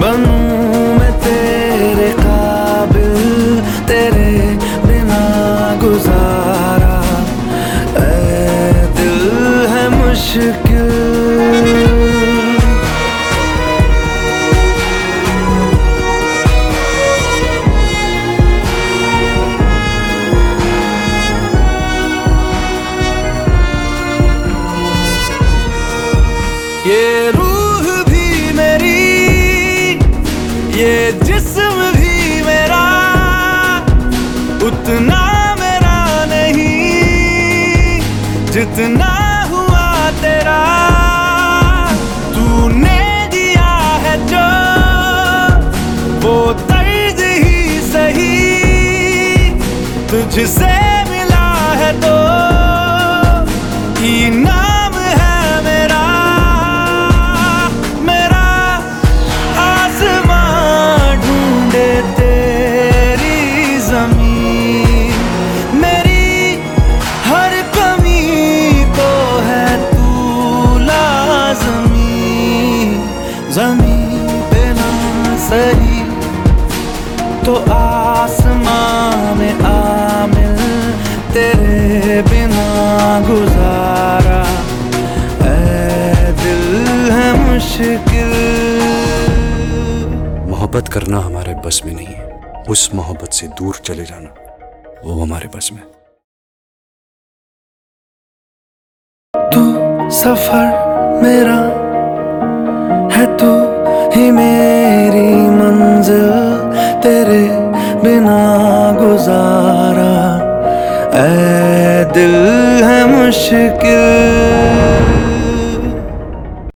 बनूं मैं तेरे काबिल तेरे बिना गुजारा। दिल है मुश्किल। ये जितना हुआ तेरा। तूने दिया है जो, वो तर्ज ही सही। तुझसे मिला है तो। ज़मीन पे ना सही तो आसमां में आमिल तेरे बिना गुजारा। दिल है मुश्किल। मोहब्बत करना हमारे बस में नहीं है। उस मोहब्बत से दूर चले जाना वो हमारे बस में। तू सफ़र मेरा तेरे बिना गुजारा। ऐ दिल है मुश्किल।